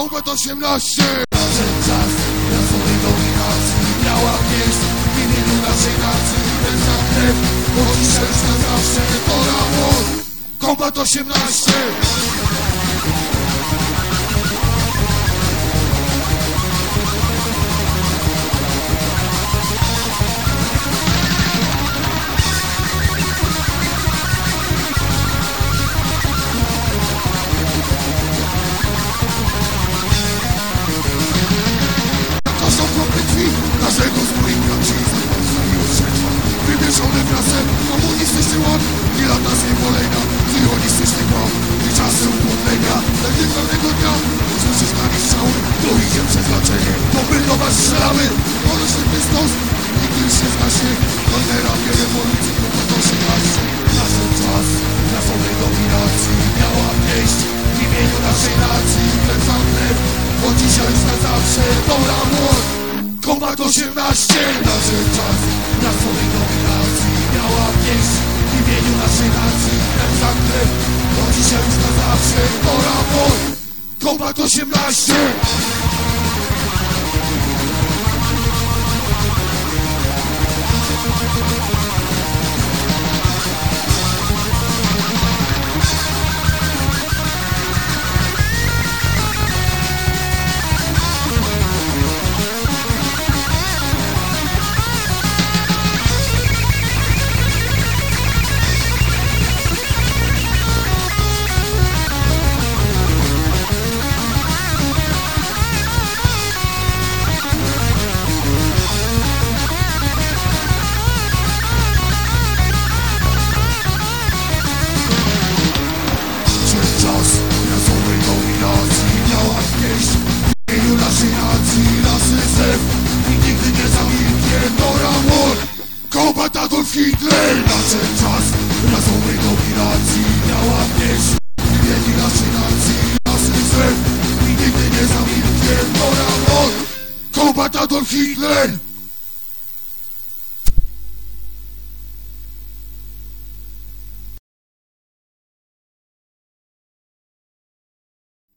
Kombat 18 Ten czas rasowej dominacji miała miejsce w imieniu naszej nacji Ten sam krew, dzisiaj już na zawsze. To ramon Kombat 18 lata z kolejna Zjonistyczny bał I czasem podlenia Nigdy pewnego dnia Muszę się znaleźć cały To idzie przeznaczenie. To my do was strzelamy Bolesny dystans Nigdy nie zgaśnie Kolejne ramię rewolucji To to się gaśnie Naszym czas Rasowej dominacji. Miała miejsce W imieniu naszej nacji. Ten sam krew Bo dzisiaj już na zawsze To ramon Kombat 18 Nadszedł czas rasowej To ramon Kombat 18 Adolf Hitler Nadszedł czas rasowej dominacji Miała miejsce w imieniu naszej nacji Rasy zew i nigdy nie zamilknie To Ramon, kombat Adolf Hitler